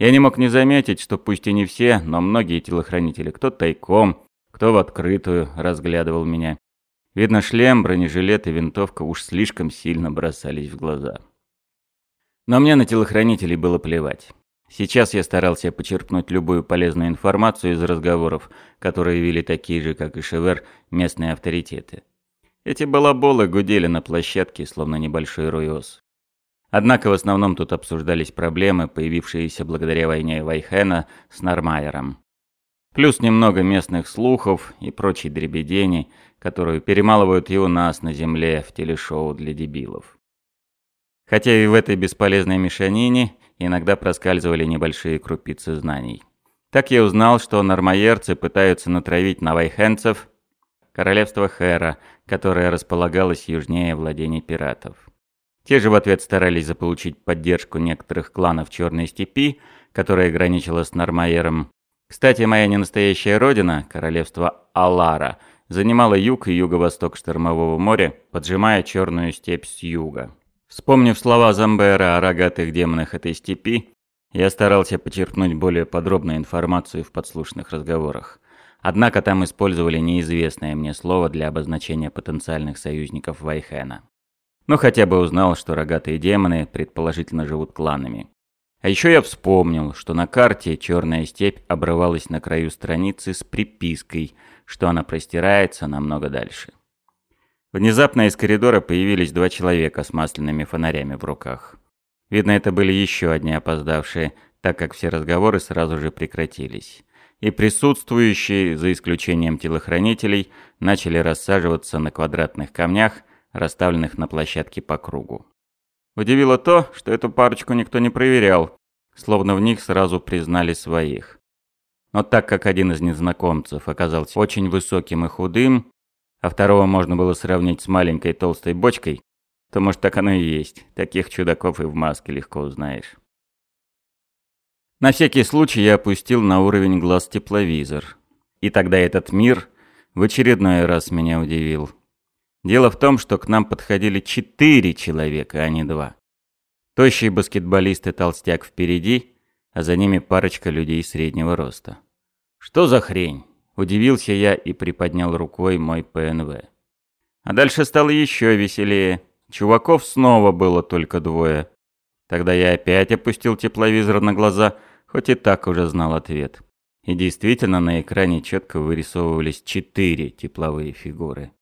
Я не мог не заметить, что пусть и не все, но многие телохранители, кто тайком, кто в открытую, разглядывал меня. Видно, шлем, бронежилет и винтовка уж слишком сильно бросались в глаза. Но мне на телохранителей было плевать. Сейчас я старался почерпнуть любую полезную информацию из разговоров, которые вели такие же, как и Шевер, местные авторитеты. Эти балаболы гудели на площадке, словно небольшой ройос. Однако в основном тут обсуждались проблемы, появившиеся благодаря войне Вайхена с Нормайером. Плюс немного местных слухов и прочей дребедени, которую перемалывают и у нас на земле в телешоу для дебилов. Хотя и в этой бесполезной мешанине иногда проскальзывали небольшие крупицы знаний. Так я узнал, что нормоерцы пытаются натравить на вайхенцев королевство Хера, которое располагалось южнее владений пиратов. Те же в ответ старались заполучить поддержку некоторых кланов Черной степи, которая граничила с Нормайером. Кстати, моя ненастоящая родина, королевство Алара, занимала юг и юго-восток Штормового моря, поджимая Черную степь с юга. Вспомнив слова Замбера о рогатых демонах этой степи, я старался почерпнуть более подробную информацию в подслушанных разговорах. Однако там использовали неизвестное мне слово для обозначения потенциальных союзников Вайхена. Но хотя бы узнал, что рогатые демоны предположительно живут кланами. А еще я вспомнил, что на карте Черная степь обрывалась на краю страницы с припиской, что она простирается намного дальше. Внезапно из коридора появились два человека с масляными фонарями в руках. Видно, это были еще одни опоздавшие, так как все разговоры сразу же прекратились. И присутствующие, за исключением телохранителей, начали рассаживаться на квадратных камнях, расставленных на площадке по кругу. Удивило то, что эту парочку никто не проверял, словно в них сразу признали своих. Но так как один из незнакомцев оказался очень высоким и худым, а второго можно было сравнить с маленькой толстой бочкой, то может так оно и есть. Таких чудаков и в маске легко узнаешь. На всякий случай я опустил на уровень глаз тепловизор. И тогда этот мир в очередной раз меня удивил. Дело в том, что к нам подходили четыре человека, а не два. Тощий баскетболист и толстяк впереди, а за ними парочка людей среднего роста. Что за хрень? Удивился я и приподнял рукой мой ПНВ. А дальше стало еще веселее. Чуваков снова было только двое. Тогда я опять опустил тепловизор на глаза, хоть и так уже знал ответ. И действительно на экране четко вырисовывались четыре тепловые фигуры.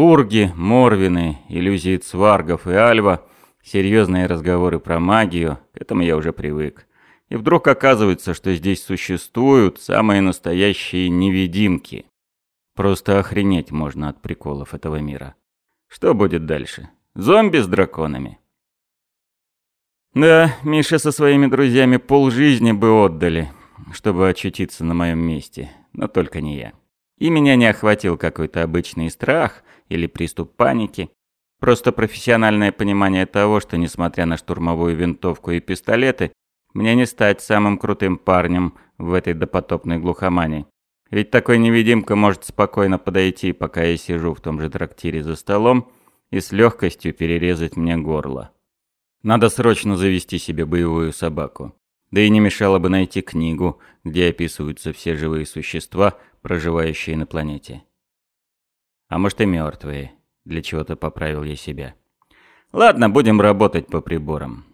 Урги, Морвины, иллюзии Цваргов и Альва, серьезные разговоры про магию, к этому я уже привык. И вдруг оказывается, что здесь существуют самые настоящие невидимки. Просто охренеть можно от приколов этого мира. Что будет дальше? Зомби с драконами? Да, Миша со своими друзьями полжизни бы отдали, чтобы очутиться на моем месте, но только не я. И меня не охватил какой-то обычный страх или приступ паники. Просто профессиональное понимание того, что несмотря на штурмовую винтовку и пистолеты, мне не стать самым крутым парнем в этой допотопной глухомане. Ведь такой невидимка может спокойно подойти, пока я сижу в том же трактире за столом, и с легкостью перерезать мне горло. Надо срочно завести себе боевую собаку. Да и не мешало бы найти книгу, где описываются все живые существа, проживающие на планете. А может и мертвые. Для чего-то поправил я себя. Ладно, будем работать по приборам.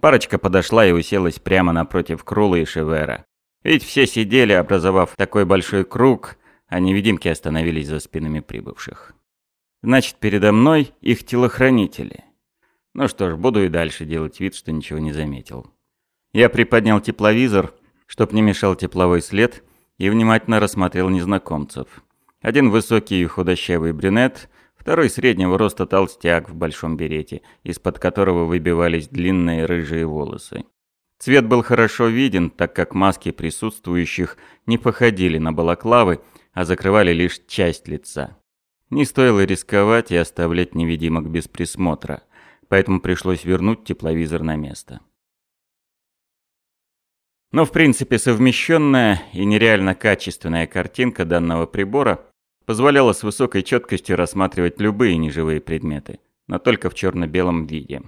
Парочка подошла и уселась прямо напротив Крула и Шевера. Ведь все сидели, образовав такой большой круг, а невидимки остановились за спинами прибывших. Значит, передо мной их телохранители. Ну что ж, буду и дальше делать вид, что ничего не заметил. Я приподнял тепловизор, чтоб не мешал тепловой след, и внимательно рассмотрел незнакомцев. Один высокий и худощавый брюнет, Второй среднего роста толстяк в большом берете, из-под которого выбивались длинные рыжие волосы. Цвет был хорошо виден, так как маски присутствующих не походили на балаклавы, а закрывали лишь часть лица. Не стоило рисковать и оставлять невидимок без присмотра, поэтому пришлось вернуть тепловизор на место. Но в принципе совмещенная и нереально качественная картинка данного прибора позволяла с высокой четкостью рассматривать любые неживые предметы, но только в черно-белом виде.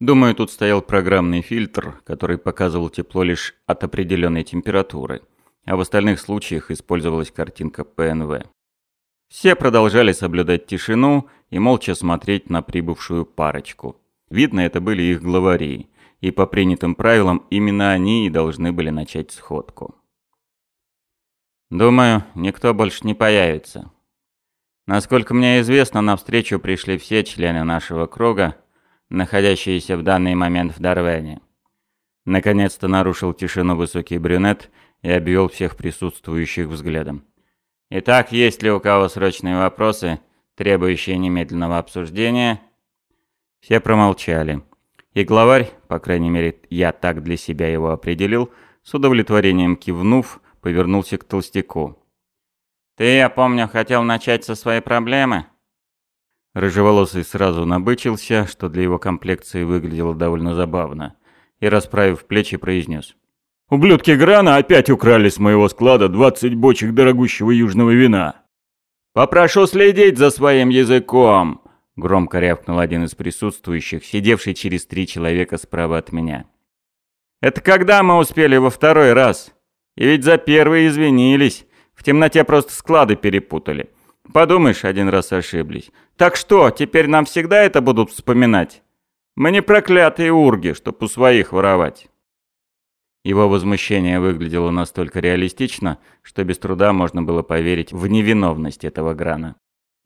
Думаю, тут стоял программный фильтр, который показывал тепло лишь от определенной температуры, а в остальных случаях использовалась картинка ПНВ. Все продолжали соблюдать тишину и молча смотреть на прибывшую парочку. Видно, это были их главари, и по принятым правилам именно они и должны были начать сходку. Думаю, никто больше не появится. Насколько мне известно, на встречу пришли все члены нашего круга, находящиеся в данный момент в Дарвене. Наконец-то нарушил тишину высокий брюнет и обвел всех присутствующих взглядом. Итак, есть ли у кого срочные вопросы, требующие немедленного обсуждения? Все промолчали. И главарь, по крайней мере, я так для себя его определил, с удовлетворением кивнув, повернулся к толстяку. «Ты, я помню, хотел начать со своей проблемы?» Рыжеволосый сразу набычился, что для его комплекции выглядело довольно забавно, и, расправив плечи, произнес. «Ублюдки Грана опять украли с моего склада 20 бочек дорогущего южного вина!» «Попрошу следить за своим языком!» — громко рявкнул один из присутствующих, сидевший через три человека справа от меня. «Это когда мы успели во второй раз? И ведь за первый извинились, в темноте просто склады перепутали. Подумаешь, один раз ошиблись. Так что, теперь нам всегда это будут вспоминать? Мы не проклятые урги, чтоб у своих воровать. Его возмущение выглядело настолько реалистично, что без труда можно было поверить в невиновность этого Грана.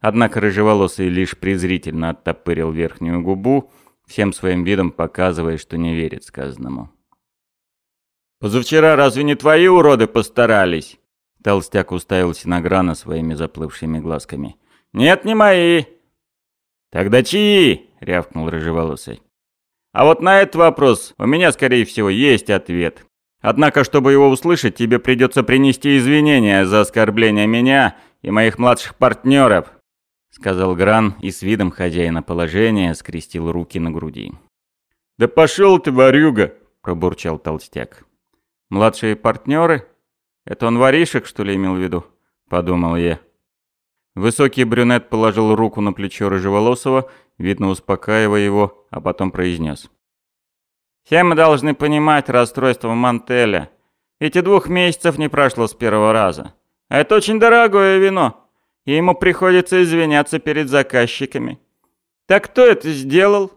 Однако рыжеволосый лишь презрительно оттопырил верхнюю губу, всем своим видом показывая, что не верит сказанному. «Позавчера разве не твои уроды постарались?» Толстяк уставился на Грана своими заплывшими глазками. «Нет, не мои!» «Тогда чьи?» — рявкнул рыжеволосый. «А вот на этот вопрос у меня, скорее всего, есть ответ. Однако, чтобы его услышать, тебе придется принести извинения за оскорбление меня и моих младших партнеров», — сказал Гран и с видом хозяина положения скрестил руки на груди. «Да пошел ты, ворюга!» — пробурчал толстяк. «Младшие партнеры?» «Это он воришек, что ли, имел в виду?» – подумал я. Высокий брюнет положил руку на плечо Рыжеволосого, видно успокаивая его, а потом произнес. «Все мы должны понимать расстройство Мантеля. Эти двух месяцев не прошло с первого раза. Это очень дорогое вино, и ему приходится извиняться перед заказчиками. Так кто это сделал?»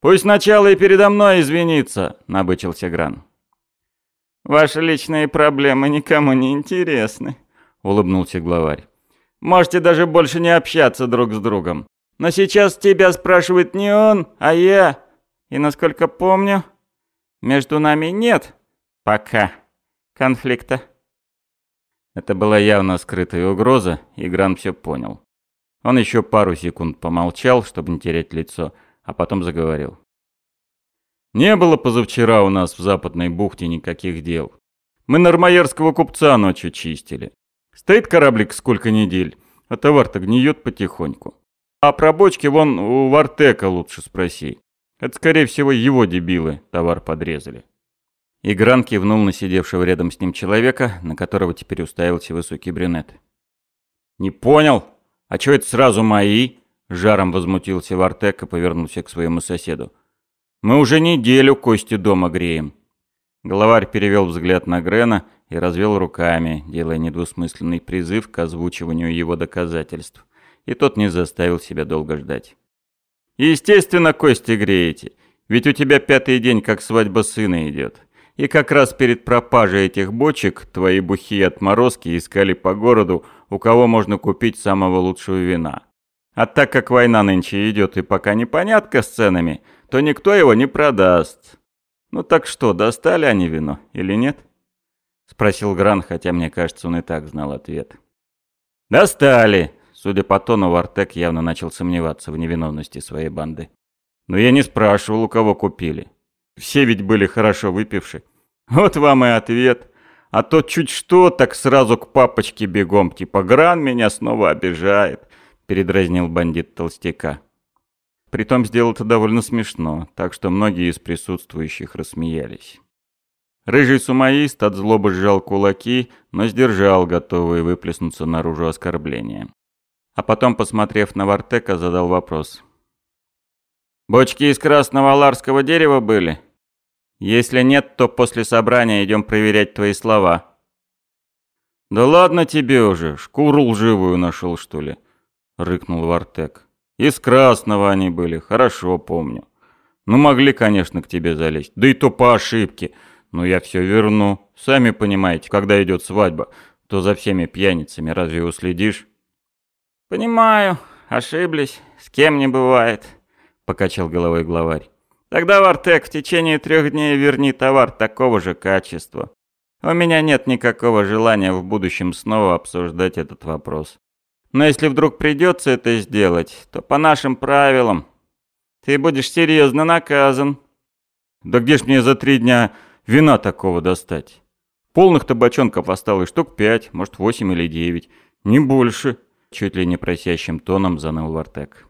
«Пусть сначала и передо мной извинится», — набычился Гран. «Ваши личные проблемы никому не интересны», — улыбнулся главарь. «Можете даже больше не общаться друг с другом. Но сейчас тебя спрашивает не он, а я. И насколько помню, между нами нет пока конфликта». Это была явно скрытая угроза, и Гран все понял. Он еще пару секунд помолчал, чтобы не терять лицо, а потом заговорил. Не было позавчера у нас в Западной бухте никаких дел. Мы нормоярского купца ночью чистили. Стоит кораблик сколько недель, а товар-то гниет потихоньку. А про бочки вон у Вартека лучше спроси. Это, скорее всего, его дебилы товар подрезали. Игран кивнул на сидевшего рядом с ним человека, на которого теперь уставился высокий брюнет. «Не понял? А чё это сразу мои?» Жаром возмутился Вартек и повернулся к своему соседу. Мы уже неделю кости дома греем». Главарь перевел взгляд на Грена и развел руками, делая недвусмысленный призыв к озвучиванию его доказательств. И тот не заставил себя долго ждать. «Естественно, кости греете, ведь у тебя пятый день, как свадьба сына идет. И как раз перед пропажей этих бочек твои бухие отморозки искали по городу, у кого можно купить самого лучшего вина. А так как война нынче идет и пока непонятка с ценами, то никто его не продаст. Ну так что, достали они вино или нет? Спросил Гран, хотя мне кажется, он и так знал ответ. Достали! Судя по тону, Вартек явно начал сомневаться в невиновности своей банды. Но я не спрашивал, у кого купили. Все ведь были хорошо выпивши. Вот вам и ответ. А то чуть что, так сразу к папочке бегом, типа Гран меня снова обижает, передразнил бандит толстяка. Притом сделал это довольно смешно, так что многие из присутствующих рассмеялись. Рыжий сумаист от злобы сжал кулаки, но сдержал, готовые выплеснуться наружу оскорбления. А потом, посмотрев на Вартека, задал вопрос. Бочки из красного аларского дерева были? Если нет, то после собрания идем проверять твои слова. Да ладно тебе уже, шкуру лживую нашел, что ли? Рыкнул Вартек. Из красного они были, хорошо помню. Ну, могли, конечно, к тебе залезть. Да и то по ошибке. Но я все верну. Сами понимаете, когда идет свадьба, то за всеми пьяницами разве уследишь? Понимаю, ошиблись. С кем не бывает, покачал головой главарь. Тогда Вартек в течение трех дней верни товар такого же качества. У меня нет никакого желания в будущем снова обсуждать этот вопрос. Но если вдруг придется это сделать, то по нашим правилам ты будешь серьезно наказан. Да где ж мне за три дня вина такого достать? Полных табачонков осталось штук пять, может восемь или девять. Не больше. Чуть ли не просящим тоном заныл Вартек.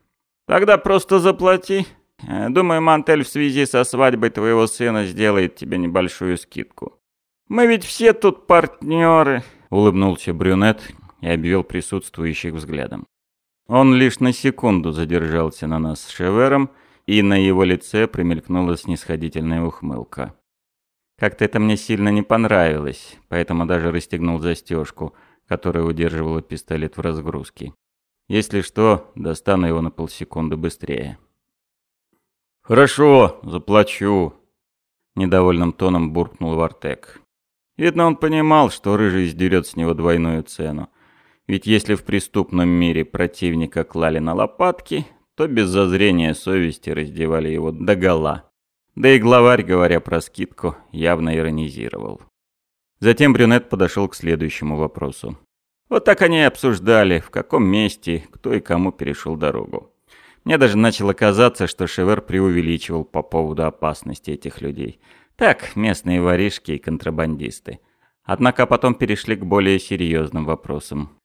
Тогда просто заплати. Э, думаю, Мантель в связи со свадьбой твоего сына сделает тебе небольшую скидку. Мы ведь все тут партнеры. Улыбнулся брюнет и обвел присутствующих взглядом. Он лишь на секунду задержался на нас с Шевером, и на его лице промелькнула снисходительная ухмылка. Как-то это мне сильно не понравилось, поэтому даже расстегнул застежку, которая удерживала пистолет в разгрузке. Если что, достану его на полсекунды быстрее. «Хорошо, заплачу», — недовольным тоном буркнул Вартек. Видно, он понимал, что Рыжий сдерет с него двойную цену. Ведь если в преступном мире противника клали на лопатки, то без зазрения совести раздевали его догола. Да и главарь, говоря про скидку, явно иронизировал. Затем брюнет подошел к следующему вопросу. Вот так они и обсуждали, в каком месте, кто и кому перешел дорогу. Мне даже начало казаться, что Шевер преувеличивал по поводу опасности этих людей. Так, местные воришки и контрабандисты. Однако потом перешли к более серьезным вопросам.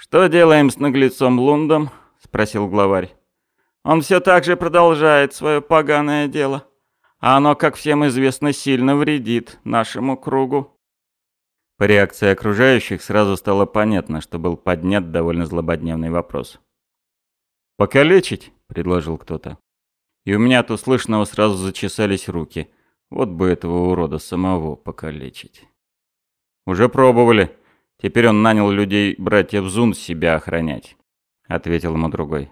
«Что делаем с наглецом Лундом?» – спросил главарь. «Он все так же продолжает свое поганое дело, а оно, как всем известно, сильно вредит нашему кругу». По реакции окружающих сразу стало понятно, что был поднят довольно злободневный вопрос. «Покалечить?» – предложил кто-то. И у меня от услышанного сразу зачесались руки. Вот бы этого урода самого покалечить. «Уже пробовали», Теперь он нанял людей братьев Зун себя охранять», — ответил ему другой.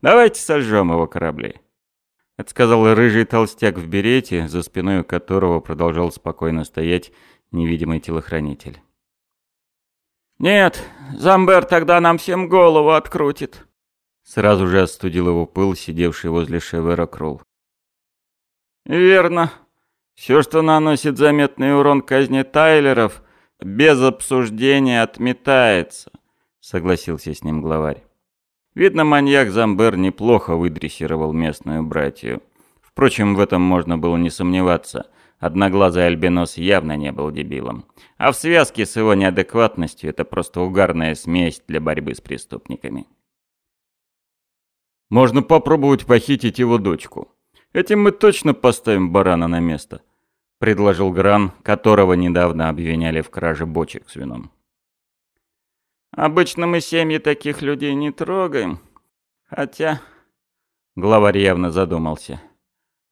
«Давайте сожжем его корабли», — это сказал рыжий толстяк в берете, за спиной которого продолжал спокойно стоять невидимый телохранитель. «Нет, Замбер тогда нам всем голову открутит», — сразу же остудил его пыл, сидевший возле Шевера Крул. «Верно. Все, что наносит заметный урон казни Тайлеров, без обсуждения отметается», — согласился с ним главарь. Видно, маньяк Замбер неплохо выдрессировал местную братью. Впрочем, в этом можно было не сомневаться. Одноглазый альбинос явно не был дебилом. А в связке с его неадекватностью это просто угарная смесь для борьбы с преступниками. «Можно попробовать похитить его дочку. Этим мы точно поставим барана на место», — предложил Гран, которого недавно обвиняли в краже бочек с вином. «Обычно мы семьи таких людей не трогаем. Хотя...» Главарь явно задумался.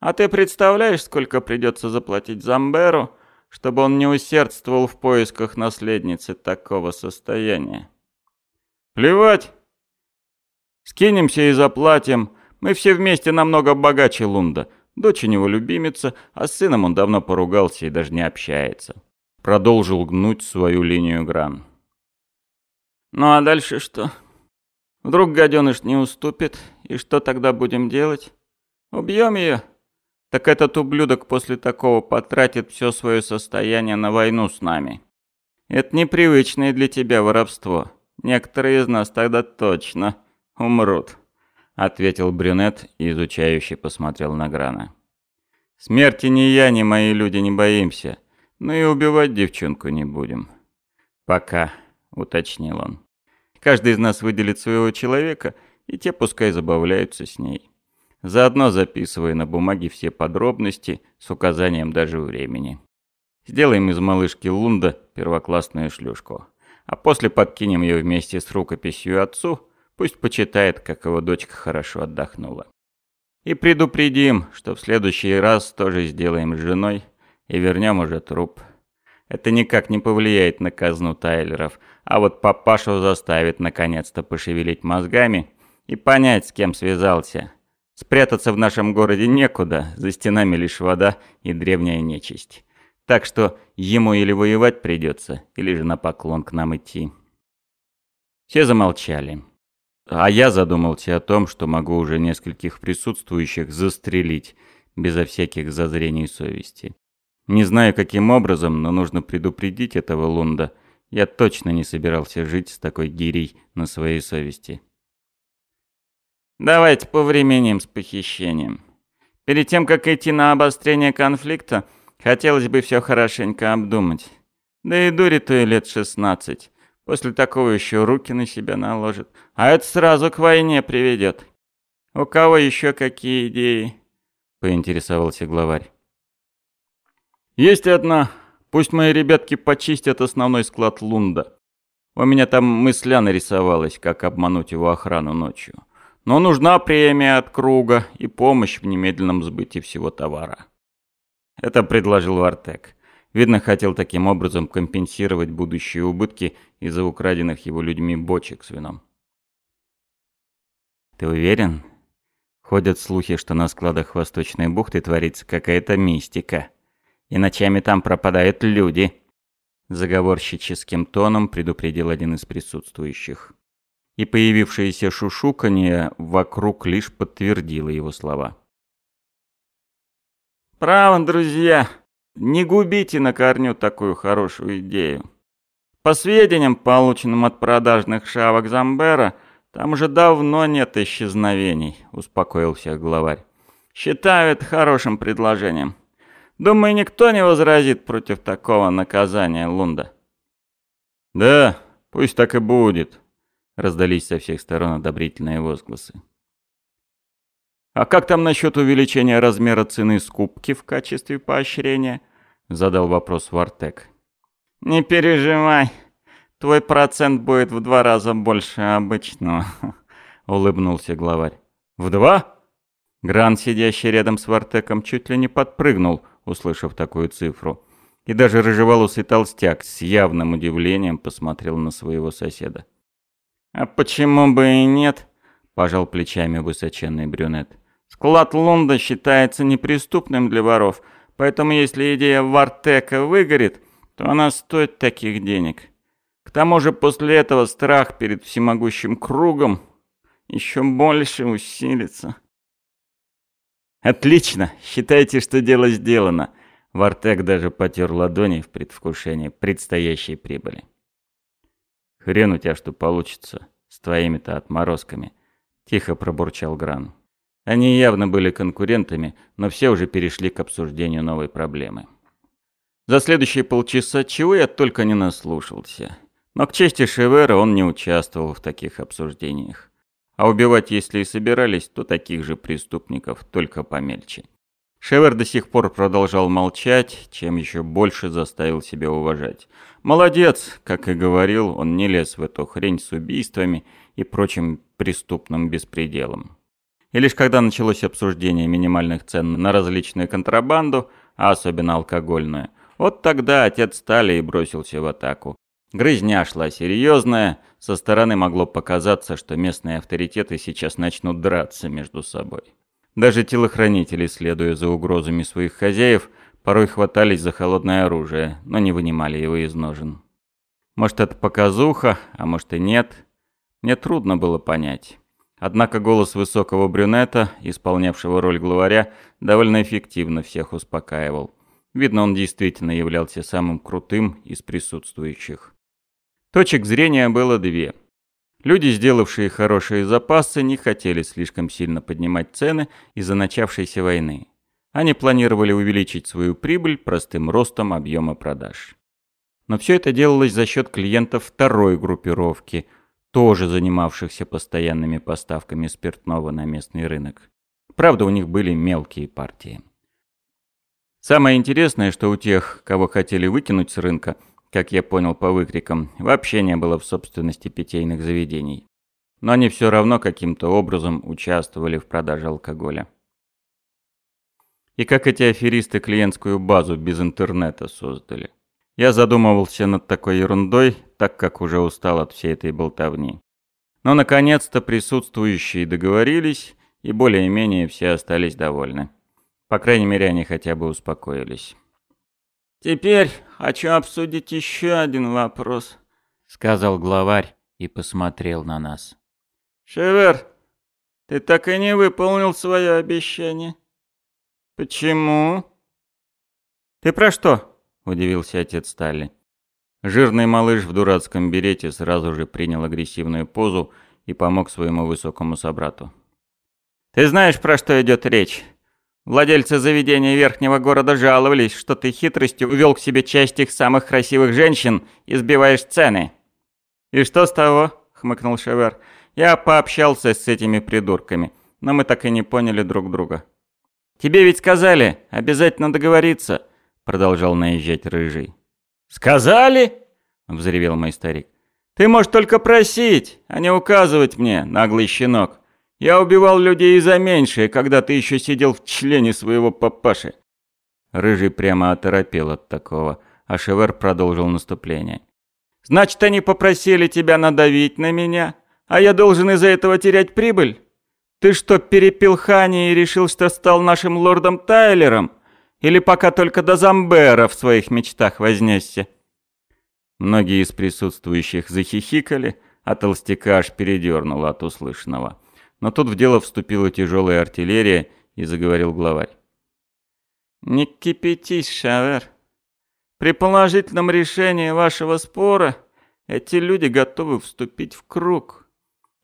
«А ты представляешь, сколько придется заплатить Замберу, чтобы он не усердствовал в поисках наследницы такого состояния?» «Плевать! Скинемся и заплатим. Мы все вместе намного богаче Лунда. Дочь у него любимица, а с сыном он давно поругался и даже не общается. Продолжил гнуть свою линию Гран. Ну а дальше что? Вдруг гаденыш не уступит, и что тогда будем делать? Убьем ее? Так этот ублюдок после такого потратит все свое состояние на войну с нами. Это непривычное для тебя воровство. Некоторые из нас тогда точно умрут. — ответил брюнет и изучающе посмотрел на Грана. «Смерти ни я, ни мои люди не боимся, но и убивать девчонку не будем». «Пока», — уточнил он. «Каждый из нас выделит своего человека, и те пускай забавляются с ней. Заодно записывая на бумаге все подробности с указанием даже времени. Сделаем из малышки Лунда первоклассную шлюшку, а после подкинем ее вместе с рукописью отцу — Пусть почитает, как его дочка хорошо отдохнула. И предупредим, что в следующий раз тоже сделаем с женой и вернем уже труп. Это никак не повлияет на казну Тайлеров, а вот папашу заставит наконец-то пошевелить мозгами и понять, с кем связался. Спрятаться в нашем городе некуда, за стенами лишь вода и древняя нечисть. Так что ему или воевать придется, или же на поклон к нам идти. Все замолчали. А я задумался о том, что могу уже нескольких присутствующих застрелить, безо всяких зазрений совести. Не знаю, каким образом, но нужно предупредить этого Лунда. Я точно не собирался жить с такой гирей на своей совести. Давайте повременим с похищением. Перед тем, как идти на обострение конфликта, хотелось бы все хорошенько обдумать. Да и дури-то и лет шестнадцать. После такого еще руки на себя наложит. А это сразу к войне приведет. У кого еще какие идеи? Поинтересовался главарь. Есть одна. Пусть мои ребятки почистят основной склад Лунда. У меня там мысля нарисовалась, как обмануть его охрану ночью. Но нужна премия от круга и помощь в немедленном сбытии всего товара. Это предложил Вартек. Видно, хотел таким образом компенсировать будущие убытки из-за украденных его людьми бочек с вином. «Ты уверен?» Ходят слухи, что на складах Восточной бухты творится какая-то мистика. И ночами там пропадают люди. Заговорщическим тоном предупредил один из присутствующих. И появившееся шушуканье вокруг лишь подтвердило его слова. «Право, друзья!» Не губите на корню такую хорошую идею. По сведениям, полученным от продажных шавок Замбера, там уже давно нет исчезновений, успокоил всех главарь. Считаю это хорошим предложением. Думаю, никто не возразит против такого наказания Лунда. Да, пусть так и будет, раздались со всех сторон одобрительные возгласы. «А как там насчет увеличения размера цены скупки в качестве поощрения?» — задал вопрос Вартек. «Не переживай, твой процент будет в два раза больше обычного», — улыбнулся главарь. «В два?» Гран, сидящий рядом с Вартеком, чуть ли не подпрыгнул, услышав такую цифру. И даже рыжеволосый толстяк с явным удивлением посмотрел на своего соседа. «А почему бы и нет?» – пожал плечами высоченный брюнет. Склад Лунда считается неприступным для воров, поэтому если идея Вартека выгорит, то она стоит таких денег. К тому же после этого страх перед всемогущим кругом еще больше усилится. Отлично, считайте, что дело сделано. Вартек даже потер ладони в предвкушении предстоящей прибыли. Хрен у тебя что получится с твоими-то отморозками, тихо пробурчал Гран. Они явно были конкурентами, но все уже перешли к обсуждению новой проблемы. За следующие полчаса чего я только не наслушался. Но к чести Шевера он не участвовал в таких обсуждениях. А убивать, если и собирались, то таких же преступников, только помельче. Шевер до сих пор продолжал молчать, чем еще больше заставил себя уважать. Молодец, как и говорил, он не лез в эту хрень с убийствами и прочим преступным беспределом. И лишь когда началось обсуждение минимальных цен на различную контрабанду, а особенно алкогольную, вот тогда отец стали и бросился в атаку. Грызня шла серьезная, со стороны могло показаться, что местные авторитеты сейчас начнут драться между собой. Даже телохранители, следуя за угрозами своих хозяев, порой хватались за холодное оружие, но не вынимали его из ножен. Может, это показуха, а может и нет. Мне трудно было понять. Однако голос высокого брюнета, исполнявшего роль главаря, довольно эффективно всех успокаивал. Видно, он действительно являлся самым крутым из присутствующих. Точек зрения было две. Люди, сделавшие хорошие запасы, не хотели слишком сильно поднимать цены из-за начавшейся войны. Они планировали увеличить свою прибыль простым ростом объема продаж. Но все это делалось за счет клиентов второй группировки – тоже занимавшихся постоянными поставками спиртного на местный рынок. Правда, у них были мелкие партии. Самое интересное, что у тех, кого хотели выкинуть с рынка, как я понял по выкрикам, вообще не было в собственности питейных заведений. Но они все равно каким-то образом участвовали в продаже алкоголя. И как эти аферисты клиентскую базу без интернета создали. Я задумывался над такой ерундой, так как уже устал от всей этой болтовни. Но наконец-то присутствующие договорились, и более-менее все остались довольны. По крайней мере, они хотя бы успокоились. «Теперь хочу обсудить еще один вопрос», — сказал главарь и посмотрел на нас. «Шевер, ты так и не выполнил свое обещание. Почему?» «Ты про что?» — удивился отец Сталли. Жирный малыш в дурацком берете сразу же принял агрессивную позу и помог своему высокому собрату. «Ты знаешь, про что идет речь? Владельцы заведения верхнего города жаловались, что ты хитростью увел к себе часть их самых красивых женщин и сбиваешь цены». «И что с того?» — хмыкнул Шевер. «Я пообщался с этими придурками, но мы так и не поняли друг друга». «Тебе ведь сказали, обязательно договориться», — продолжал наезжать Рыжий. «Сказали?» — взревел мой старик. «Ты можешь только просить, а не указывать мне, наглый щенок. Я убивал людей и за меньшее, когда ты еще сидел в члене своего папаши». Рыжий прямо оторопел от такого, а Шевер продолжил наступление. «Значит, они попросили тебя надавить на меня, а я должен из-за этого терять прибыль? Ты что, перепил Хани и решил, что стал нашим лордом Тайлером?» Или пока только до Замбера в своих мечтах вознесся?» Многие из присутствующих захихикали, а толстяка аж передернуло от услышанного. Но тут в дело вступила тяжелая артиллерия, и заговорил главарь. «Не кипятись, Шавер. При положительном решении вашего спора эти люди готовы вступить в круг.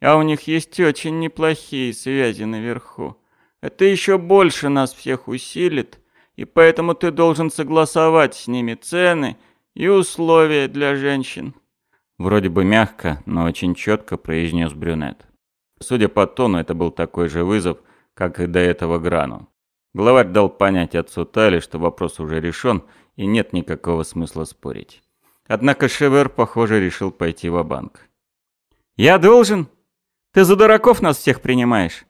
А у них есть очень неплохие связи наверху. Это еще больше нас всех усилит, и поэтому ты должен согласовать с ними цены и условия для женщин». Вроде бы мягко, но очень четко произнес брюнет. Судя по тону, это был такой же вызов, как и до этого Грану. Главарь дал понять отцу Тали, что вопрос уже решен и нет никакого смысла спорить. Однако Шевер, похоже, решил пойти в банк «Я должен? Ты за дураков нас всех принимаешь?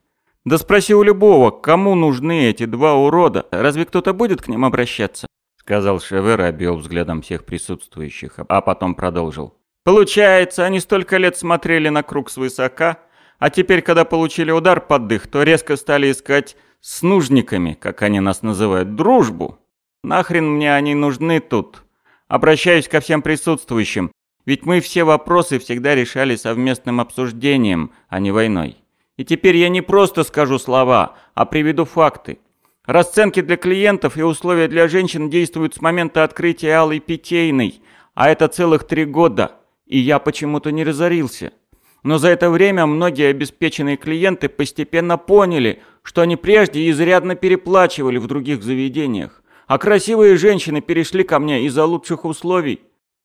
Да спроси у любого, кому нужны эти два урода. Разве кто-то будет к ним обращаться? Сказал Шевер и обвел взглядом всех присутствующих, а потом продолжил. Получается, они столько лет смотрели на круг свысока, а теперь, когда получили удар под дых, то резко стали искать с нужниками, как они нас называют, дружбу. Нахрен мне они нужны тут? Обращаюсь ко всем присутствующим, ведь мы все вопросы всегда решали совместным обсуждением, а не войной. И теперь я не просто скажу слова, а приведу факты. Расценки для клиентов и условия для женщин действуют с момента открытия Алой Питейной, а это целых три года, и я почему-то не разорился. Но за это время многие обеспеченные клиенты постепенно поняли, что они прежде изрядно переплачивали в других заведениях, а красивые женщины перешли ко мне из-за лучших условий.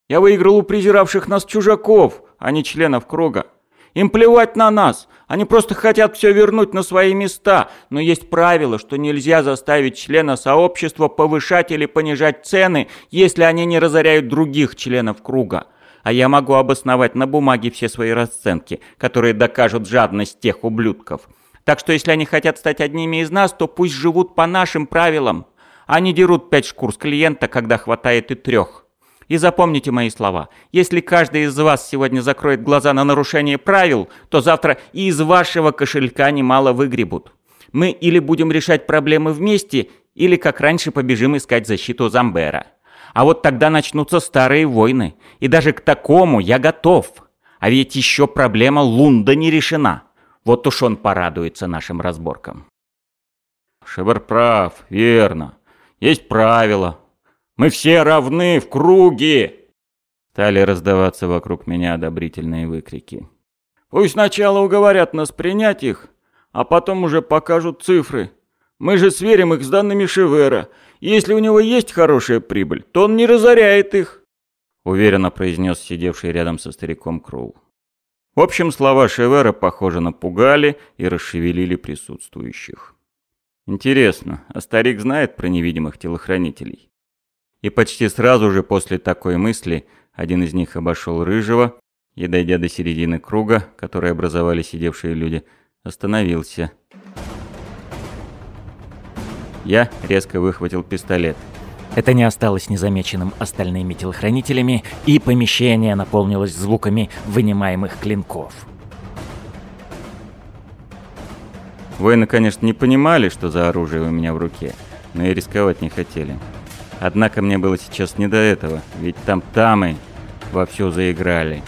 Я выиграл у презиравших нас чужаков, а не членов круга. Им плевать на нас. Они просто хотят все вернуть на свои места. Но есть правило, что нельзя заставить члена сообщества повышать или понижать цены, если они не разоряют других членов круга. А я могу обосновать на бумаге все свои расценки, которые докажут жадность тех ублюдков. Так что если они хотят стать одними из нас, то пусть живут по нашим правилам. Они дерут пять шкур с клиента, когда хватает и трех. И запомните мои слова. Если каждый из вас сегодня закроет глаза на нарушение правил, то завтра и из вашего кошелька немало выгребут. Мы или будем решать проблемы вместе, или как раньше побежим искать защиту Замбера. А вот тогда начнутся старые войны. И даже к такому я готов. А ведь еще проблема Лунда не решена. Вот уж он порадуется нашим разборкам. Шевер прав, верно. Есть правила, мы все равны в круге!» Стали раздаваться вокруг меня одобрительные выкрики. «Пусть сначала уговорят нас принять их, а потом уже покажут цифры. Мы же сверим их с данными Шевера. Если у него есть хорошая прибыль, то он не разоряет их», — уверенно произнес сидевший рядом со стариком Кроу. В общем, слова Шевера, похоже, напугали и расшевелили присутствующих. Интересно, а старик знает про невидимых телохранителей? И почти сразу же после такой мысли один из них обошел Рыжего и, дойдя до середины круга, который образовали сидевшие люди, остановился. Я резко выхватил пистолет. Это не осталось незамеченным остальными телохранителями, и помещение наполнилось звуками вынимаемых клинков. Воины, конечно, не понимали, что за оружие у меня в руке, но и рисковать не хотели. Однако мне было сейчас не до этого, ведь там тамы вовсю заиграли.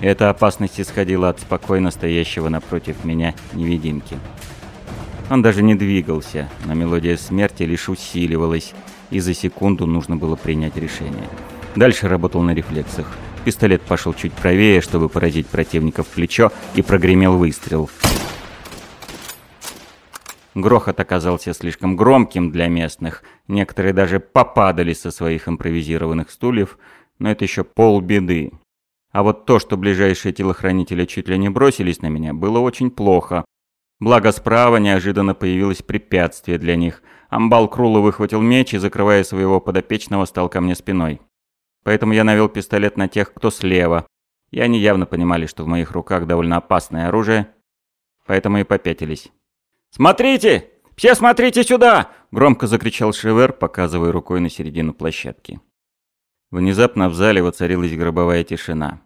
Эта опасность исходила от спокойно стоящего напротив меня невидимки. Он даже не двигался, но мелодия смерти лишь усиливалась, и за секунду нужно было принять решение. Дальше работал на рефлексах. Пистолет пошел чуть правее, чтобы поразить противника в плечо, и прогремел выстрел. Грохот оказался слишком громким для местных. Некоторые даже попадали со своих импровизированных стульев, но это еще полбеды. А вот то, что ближайшие телохранители чуть ли не бросились на меня, было очень плохо. Благо справа неожиданно появилось препятствие для них. Амбал Крула выхватил меч и, закрывая своего подопечного, стал ко мне спиной. Поэтому я навел пистолет на тех, кто слева. И они явно понимали, что в моих руках довольно опасное оружие, поэтому и попятились. «Смотрите! Все смотрите сюда!» – громко закричал Шевер, показывая рукой на середину площадки. Внезапно в зале воцарилась гробовая тишина.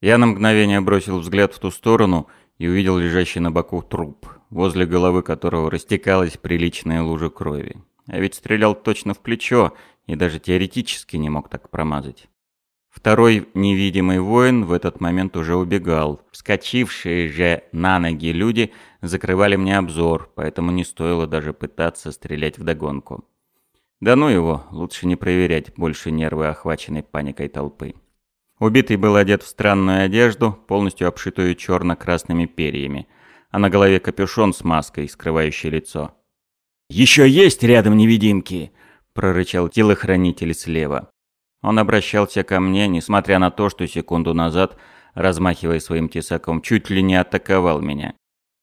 Я на мгновение бросил взгляд в ту сторону и увидел лежащий на боку труп, возле головы которого растекалась приличная лужа крови. А ведь стрелял точно в плечо и даже теоретически не мог так промазать. Второй невидимый воин в этот момент уже убегал. Вскочившие же на ноги люди закрывали мне обзор, поэтому не стоило даже пытаться стрелять в догонку. Да ну его, лучше не проверять больше нервы охваченной паникой толпы. Убитый был одет в странную одежду, полностью обшитую черно-красными перьями, а на голове капюшон с маской, скрывающей лицо. «Еще есть рядом невидимки!» – прорычал телохранитель слева. Он обращался ко мне, несмотря на то, что секунду назад, размахивая своим тесаком, чуть ли не атаковал меня.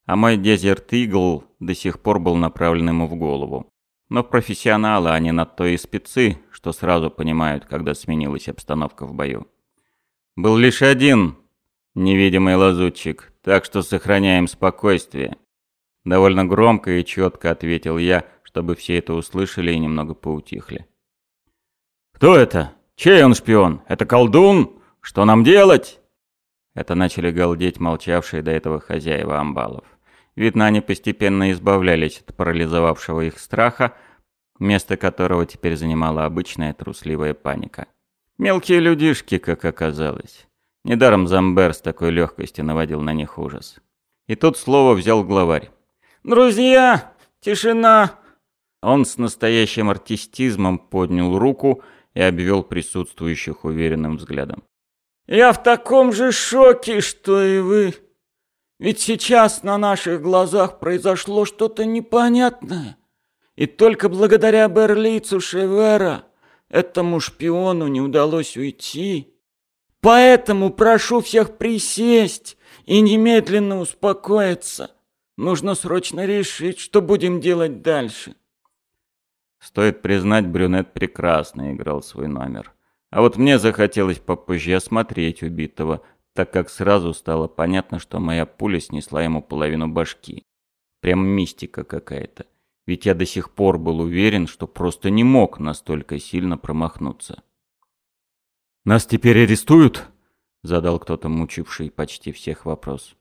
А мой Дезерт Игл до сих пор был направлен ему в голову. Но профессионалы, они на то и спецы, что сразу понимают, когда сменилась обстановка в бою. Был лишь один невидимый лазутчик, так что сохраняем спокойствие. Довольно громко и четко ответил я, чтобы все это услышали и немного поутихли. «Кто это?» «Чей он шпион? Это колдун? Что нам делать?» Это начали галдеть молчавшие до этого хозяева амбалов. Видно, они постепенно избавлялись от парализовавшего их страха, место которого теперь занимала обычная трусливая паника. Мелкие людишки, как оказалось. Недаром Замбер с такой легкостью наводил на них ужас. И тут слово взял главарь. «Друзья, тишина!» Он с настоящим артистизмом поднял руку и обвел присутствующих уверенным взглядом. «Я в таком же шоке, что и вы. Ведь сейчас на наших глазах произошло что-то непонятное. И только благодаря Берлицу Шевера этому шпиону не удалось уйти. Поэтому прошу всех присесть и немедленно успокоиться. Нужно срочно решить, что будем делать дальше». Стоит признать, брюнет прекрасно играл свой номер. А вот мне захотелось попозже осмотреть убитого, так как сразу стало понятно, что моя пуля снесла ему половину башки. Прям мистика какая-то. Ведь я до сих пор был уверен, что просто не мог настолько сильно промахнуться. «Нас теперь арестуют?» — задал кто-то мучивший почти всех вопрос.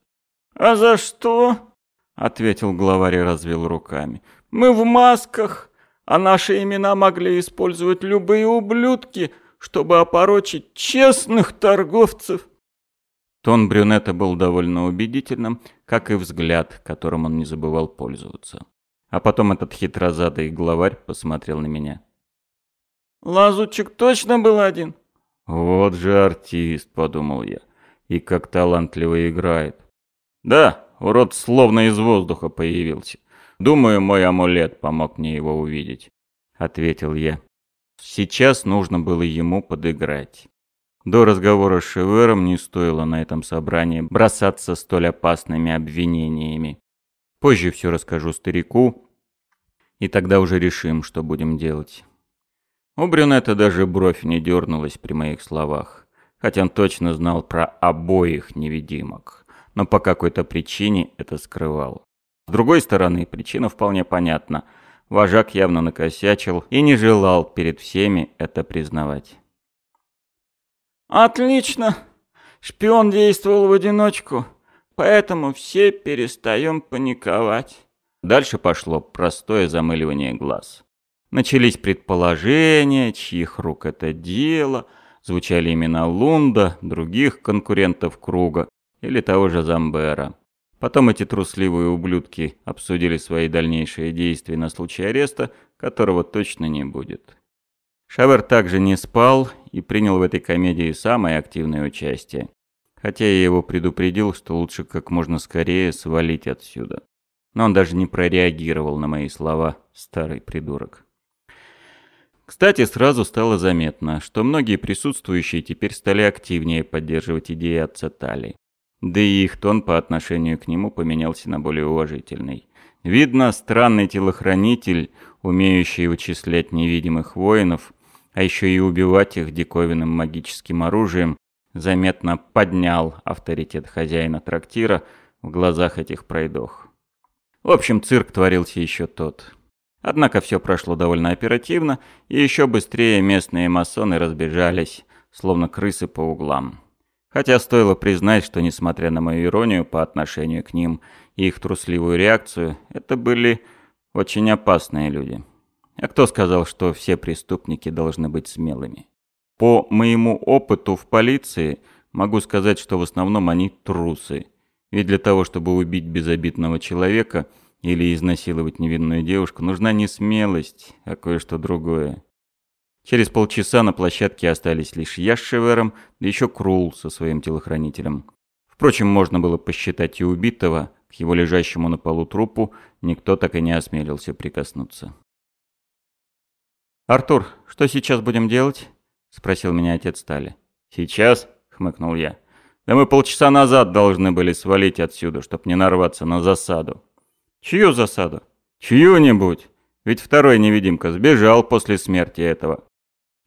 «А за что?» — ответил главарь и развел руками. «Мы в масках а наши имена могли использовать любые ублюдки, чтобы опорочить честных торговцев. Тон брюнета был довольно убедительным, как и взгляд, которым он не забывал пользоваться. А потом этот хитрозадый главарь посмотрел на меня. «Лазутчик точно был один?» «Вот же артист», — подумал я, — «и как талантливо играет». «Да, урод словно из воздуха появился. Думаю, мой амулет помог мне его увидеть», — ответил я. Сейчас нужно было ему подыграть. До разговора с Шевером не стоило на этом собрании бросаться столь опасными обвинениями. Позже все расскажу старику, и тогда уже решим, что будем делать. У брюнета даже бровь не дернулась при моих словах, хотя он точно знал про обоих невидимок, но по какой-то причине это скрывал. С другой стороны, причина вполне понятна. вожак явно накосячил и не желал перед всеми это признавать. «Отлично! Шпион действовал в одиночку, поэтому все перестаем паниковать». Дальше пошло простое замыливание глаз. Начались предположения, чьих рук это дело, звучали имена Лунда, других конкурентов круга или того же Замбера. Потом эти трусливые ублюдки обсудили свои дальнейшие действия на случай ареста, которого точно не будет. Шавер также не спал и принял в этой комедии самое активное участие. Хотя я его предупредил, что лучше как можно скорее свалить отсюда. Но он даже не прореагировал на мои слова, старый придурок. Кстати, сразу стало заметно, что многие присутствующие теперь стали активнее поддерживать идеи отца Тали. Да и их тон по отношению к нему поменялся на более уважительный. Видно, странный телохранитель, умеющий вычислять невидимых воинов, а еще и убивать их диковинным магическим оружием, заметно поднял авторитет хозяина трактира в глазах этих пройдох. В общем, цирк творился еще тот. Однако все прошло довольно оперативно, и еще быстрее местные масоны разбежались, словно крысы по углам. Хотя стоило признать, что несмотря на мою иронию по отношению к ним и их трусливую реакцию, это были очень опасные люди. А кто сказал, что все преступники должны быть смелыми? По моему опыту в полиции могу сказать, что в основном они трусы. Ведь для того, чтобы убить безобидного человека или изнасиловать невинную девушку, нужна не смелость, а кое-что другое. Через полчаса на площадке остались лишь я с Шевером, да еще Крул со своим телохранителем. Впрочем, можно было посчитать и убитого, к его лежащему на полу трупу никто так и не осмелился прикоснуться. «Артур, что сейчас будем делать?» — спросил меня отец Стали. «Сейчас?» — хмыкнул я. «Да мы полчаса назад должны были свалить отсюда, чтоб не нарваться на засаду». «Чью засаду?» «Чью-нибудь. Ведь второй невидимка сбежал после смерти этого.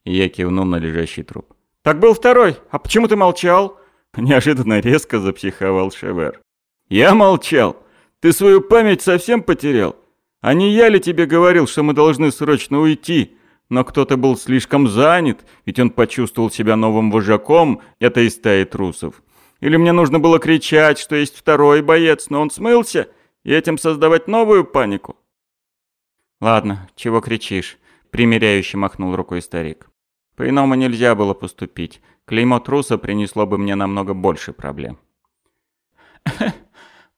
И я кивнул на лежащий труп. «Так был второй. А почему ты молчал?» Неожиданно резко запсиховал Шевер. «Я молчал. Ты свою память совсем потерял? А не я ли тебе говорил, что мы должны срочно уйти?» Но кто-то был слишком занят, ведь он почувствовал себя новым вожаком этой стаи трусов. Или мне нужно было кричать, что есть второй боец, но он смылся, и этим создавать новую панику? «Ладно, чего кричишь?» — примиряюще махнул рукой старик. По-иному нельзя было поступить. Клеймо труса принесло бы мне намного больше проблем.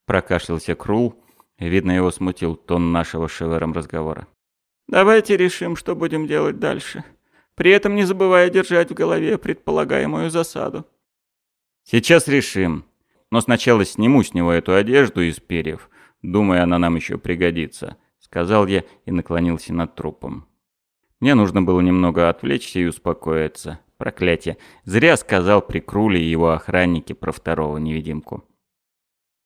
Прокашлялся Крул. Видно, его смутил тон нашего шевером разговора. «Давайте решим, что будем делать дальше. При этом не забывая держать в голове предполагаемую засаду». «Сейчас решим. Но сначала сниму с него эту одежду из перьев. Думаю, она нам еще пригодится», — сказал я и наклонился над трупом. Мне нужно было немного отвлечься и успокоиться. Проклятие. Зря сказал при Круле и его охраннике про второго невидимку.